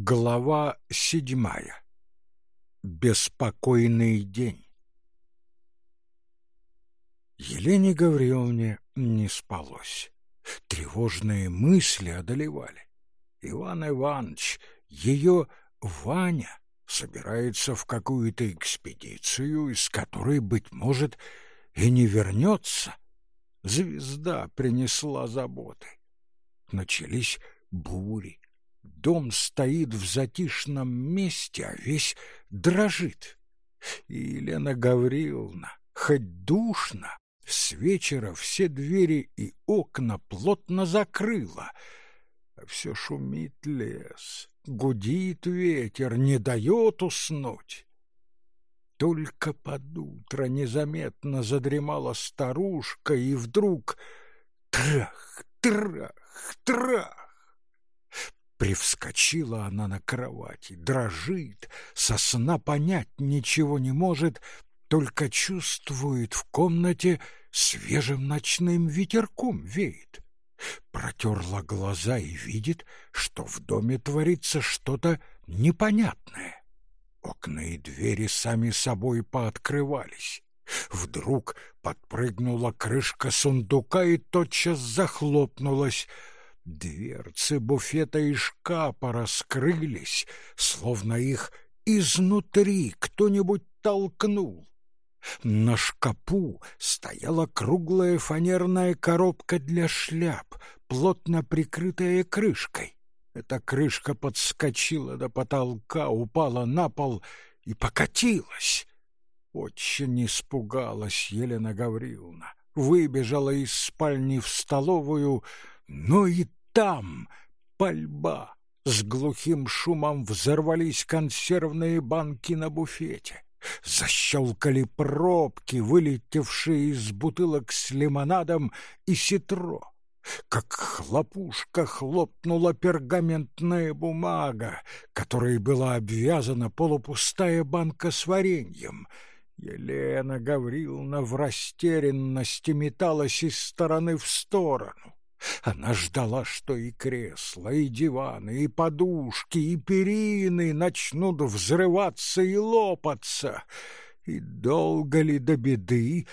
Глава седьмая. Беспокойный день. Елене Гавриловне не спалось. Тревожные мысли одолевали. Иван Иванович, ее Ваня, собирается в какую-то экспедицию, из которой, быть может, и не вернется. Звезда принесла заботы. Начались бури Дом стоит в затишном месте, а весь дрожит. И Елена Гавриловна, хоть душно, с вечера все двери и окна плотно закрыла, а все шумит лес, гудит ветер, не дает уснуть. Только под утро незаметно задремала старушка, и вдруг трах, трах, трах. Привскочила она на кровати, дрожит, со сна понять ничего не может, только чувствует в комнате свежим ночным ветерком веет. Протерла глаза и видит, что в доме творится что-то непонятное. Окна и двери сами собой пооткрывались. Вдруг подпрыгнула крышка сундука и тотчас захлопнулась — Дверцы буфета и шкафа раскрылись, словно их изнутри кто-нибудь толкнул. На шкапу стояла круглая фанерная коробка для шляп, плотно прикрытая крышкой. Эта крышка подскочила до потолка, упала на пол и покатилась. Очень испугалась Елена Гавриловна, выбежала из спальни в столовую, но и там пальба. С глухим шумом взорвались консервные банки на буфете. Защелкали пробки, вылетевшие из бутылок с лимонадом и ситро. Как хлопушка хлопнула пергаментная бумага, которой была обвязана полупустая банка с вареньем. Елена Гавриловна в растерянности металась из стороны в сторону. Она ждала, что и кресла, и диваны, и подушки, и перины начнут взрываться и лопаться. И долго ли до беды,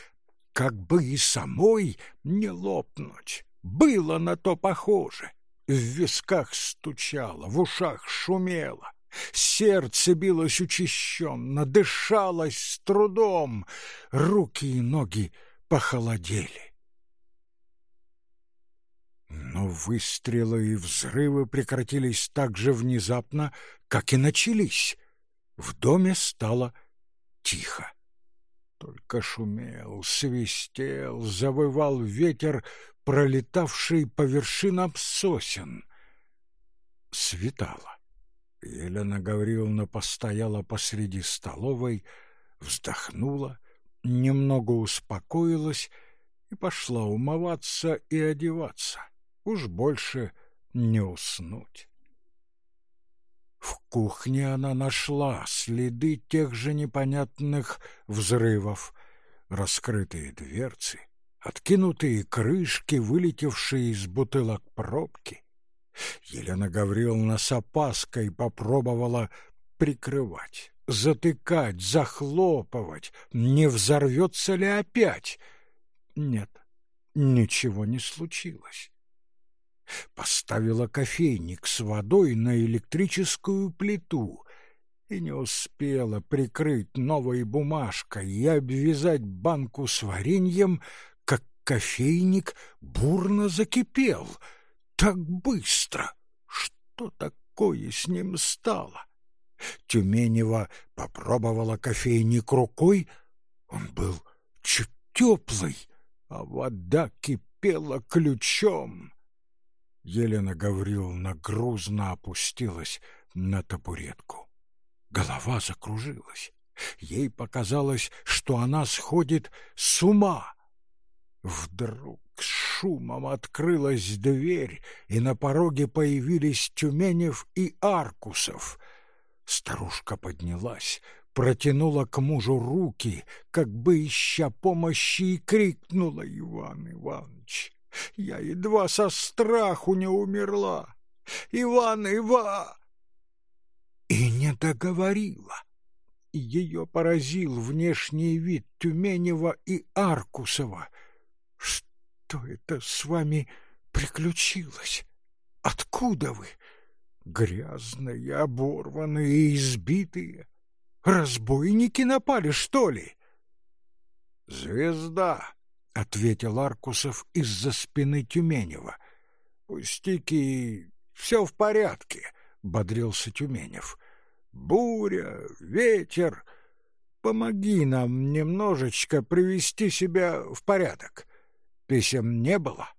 как бы и самой не лопнуть? Было на то похоже. В висках стучало, в ушах шумело. Сердце билось учащенно, дышалось с трудом, руки и ноги похолодели. Выстрелы и взрывы прекратились так же внезапно, как и начались. В доме стало тихо. Только шумел, свистел, завывал ветер, пролетавший по вершинам сосен. Светало. Елена Гавриловна постояла посреди столовой, вздохнула, немного успокоилась и пошла умываться и одеваться уж больше не уснуть. В кухне она нашла следы тех же непонятных взрывов, раскрытые дверцы, откинутые крышки, вылетевшие из бутылок пробки. Елена Гавриловна с опаской попробовала прикрывать, затыкать, захлопывать, не взорвется ли опять. Нет, ничего не случилось поставила кофейник с водой на электрическую плиту и не успела прикрыть новой бумажкой и обвязать банку с вареньем, как кофейник бурно закипел. Так быстро! Что такое с ним стало? Тюменева попробовала кофейник рукой, он был чуть теплый, а вода кипела ключом. Елена Гавриловна грузно опустилась на табуретку. Голова закружилась. Ей показалось, что она сходит с ума. Вдруг с шумом открылась дверь, и на пороге появились Тюменев и Аркусов. Старушка поднялась, протянула к мужу руки, как бы ища помощи, и крикнула Иван Иванович. Я едва со страху не умерла. Иван, Ива! не договорила. Ее поразил внешний вид Тюменева и Аркусова. Что это с вами приключилось? Откуда вы? Грязные, оборванные и избитые. Разбойники напали, что ли? Звезда, ответил Аркусов из-за спины Тюменева. Пустяки, все в порядке, бодрился Тюменев. Буря, ветер. Помоги нам немножечко привести себя в порядок. Писем не было.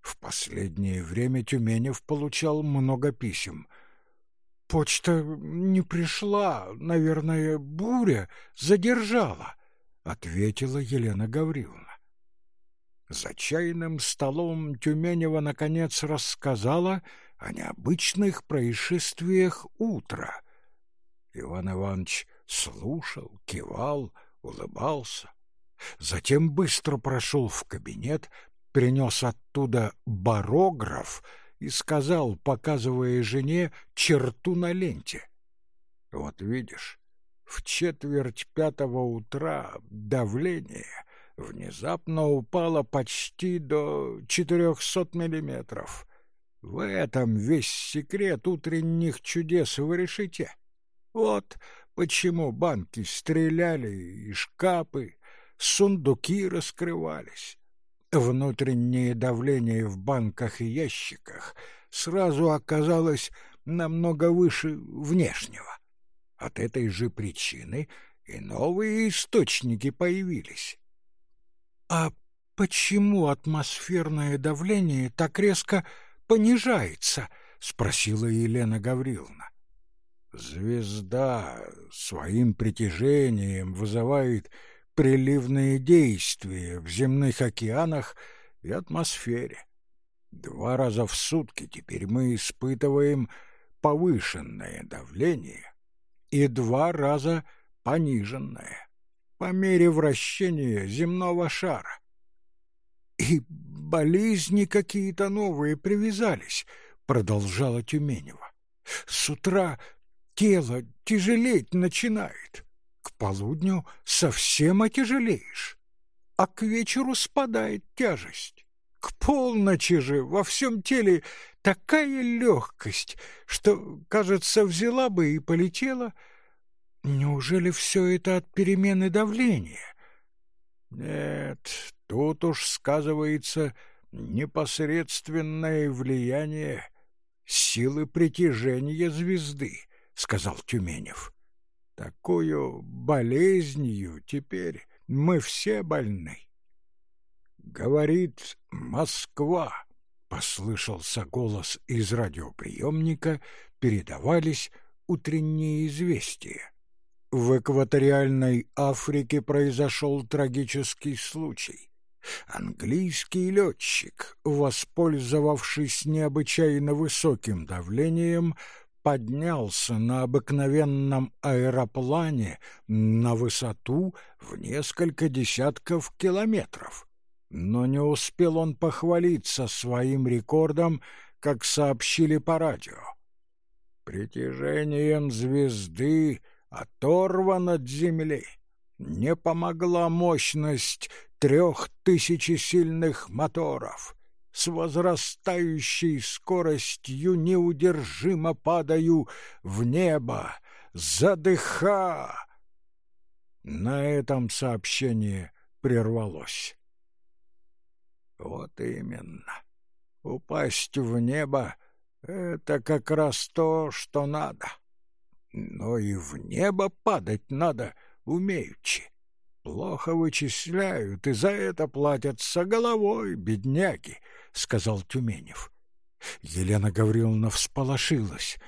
В последнее время Тюменев получал много писем. Почта не пришла, наверное, буря задержала, ответила Елена Гавриловна. За чайным столом Тюменева наконец рассказала о необычных происшествиях утра. Иван Иванович слушал, кивал, улыбался. Затем быстро прошел в кабинет, принес оттуда барограф и сказал, показывая жене черту на ленте. «Вот видишь, в четверть пятого утра давление внезапно упало почти до четырехсот миллиметров. В этом весь секрет утренних чудес вы решите. Вот почему банки стреляли и шкапы, сундуки раскрывались. Внутреннее давление в банках и ящиках сразу оказалось намного выше внешнего. От этой же причины и новые источники появились. А почему атмосферное давление так резко понижается? спросила Елена Гавриловна. Звезда своим притяжением вызывает приливные действия в земных океанах и атмосфере. Два раза в сутки теперь мы испытываем повышенное давление и два раза пониженное по мере вращения земного шара. И болезни какие-то новые привязались, продолжала Тюменева. С утра тело тяжелеть начинает. К полудню совсем отяжелеешь, а к вечеру спадает тяжесть. К полночи же во всем теле такая легкость, что, кажется, взяла бы и полетела. Неужели все это от перемены давления? Нет, тут уж сказывается непосредственное влияние силы притяжения звезды, — сказал Тюменев. Такую болезнью теперь мы все больны. Говорит Москва, послышался голос из радиоприемника, передавались утренние известия. В экваториальной Африке произошел трагический случай. Английский летчик, воспользовавшись необычайно высоким давлением, поднялся на обыкновенном аэроплане на высоту в несколько десятков километров. Но не успел он похвалиться своим рекордом, как сообщили по радио. Притяжением звезды оторван от земли. Не помогла мощность трех тысячи сильных моторов с возрастающей скоростью неудержимо падаю в небо, задыха. На этом сообщение прервалось. Вот именно. Упасть в небо — это как раз то, что надо. Но и в небо падать надо умеючи. Плохо вычисляют, и за это платятся головой, бедняги сказал Тюменев. Елена Гавриловна всполошилась.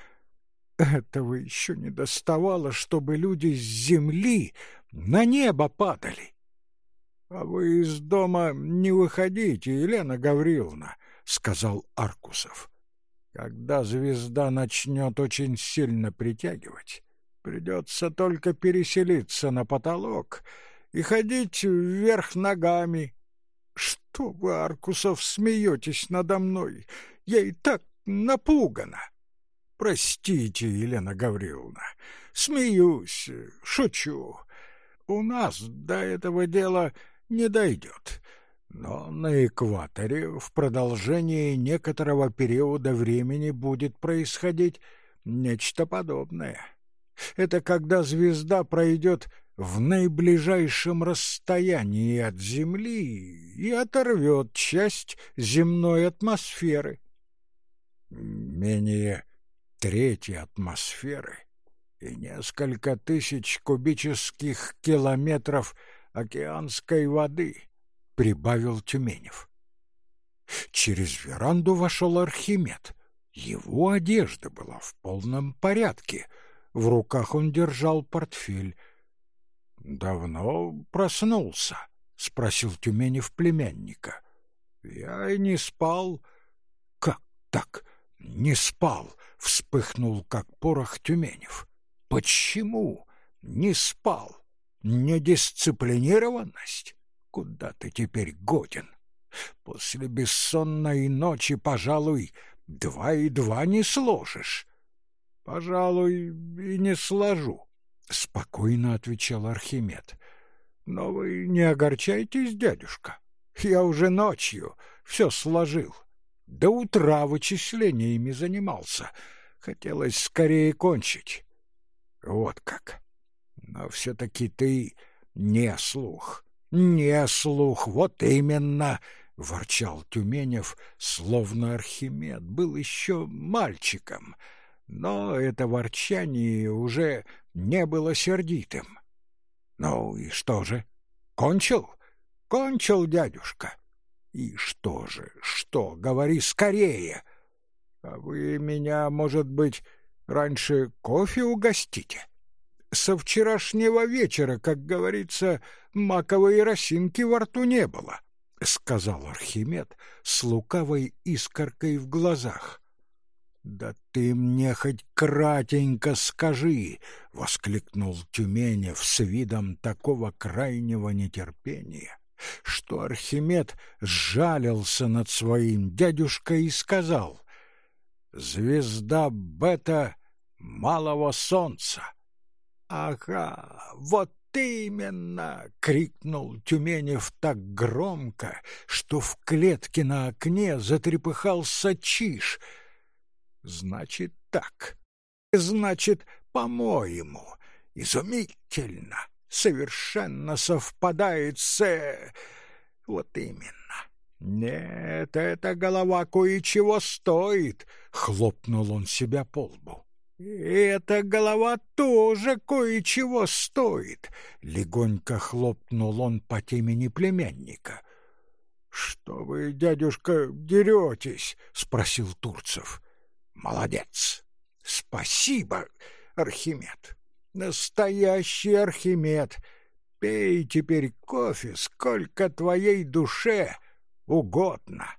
Этого еще не доставало, чтобы люди с земли на небо падали. — А вы из дома не выходите, Елена Гавриловна, — сказал Аркусов. — Когда звезда начнет очень сильно притягивать, придется только переселиться на потолок и ходить вверх ногами, что вы, Аркусов, смеетесь надо мной? Я и так напугана. Простите, Елена Гавриловна, смеюсь, шучу. У нас до этого дела не дойдет. Но на экваторе в продолжении некоторого периода времени будет происходить нечто подобное. Это когда звезда пройдет в наиближайшем расстоянии от Земли и оторвет часть земной атмосферы. Менее трети атмосферы и несколько тысяч кубических километров океанской воды, прибавил Тюменев. Через веранду вошел Архимед. Его одежда была в полном порядке. В руках он держал портфель. «Давно проснулся?» — спросил Тюменев племянника. «Я и не спал». «Как так? Не спал?» — вспыхнул, как порох Тюменев. «Почему не спал? Недисциплинированность? Куда ты теперь годен? После бессонной ночи, пожалуй, два и два не сложишь». «Пожалуй, и не сложу», — спокойно отвечал Архимед. «Но вы не огорчайтесь, дядюшка. Я уже ночью все сложил». До утра вычислениями занимался. Хотелось скорее кончить. Вот как. Но все-таки ты не слух. Не слух, вот именно, — ворчал Тюменев, словно Архимед был еще мальчиком. Но это ворчание уже не было сердитым. Ну и что же? Кончил? Кончил, дядюшка. И что же, что, говори скорее. А вы меня, может быть, раньше кофе угостите? Со вчерашнего вечера, как говорится, маковой росинки во рту не было, — сказал Архимед с лукавой искоркой в глазах. «Да ты мне хоть кратенько скажи!» — воскликнул Тюменев с видом такого крайнего нетерпения, что Архимед сжалился над своим дядюшкой и сказал «Звезда Бета малого солнца». «Ага, вот именно!» — крикнул Тюменев так громко, что в клетке на окне затрепыхался чиж. «Значит так, значит, по-моему, изумительно!» совершенно совпадает с... Э, вот именно. Нет, эта голова кое-чего стоит, хлопнул он себя по лбу. Эта голова тоже кое-чего стоит, легонько хлопнул он по темени племянника. Что вы, дядюшка, деретесь? спросил Турцев. Молодец. Спасибо, Архимед. Настоящий Архимед. Пей теперь кофе, сколько твоей душе угодно.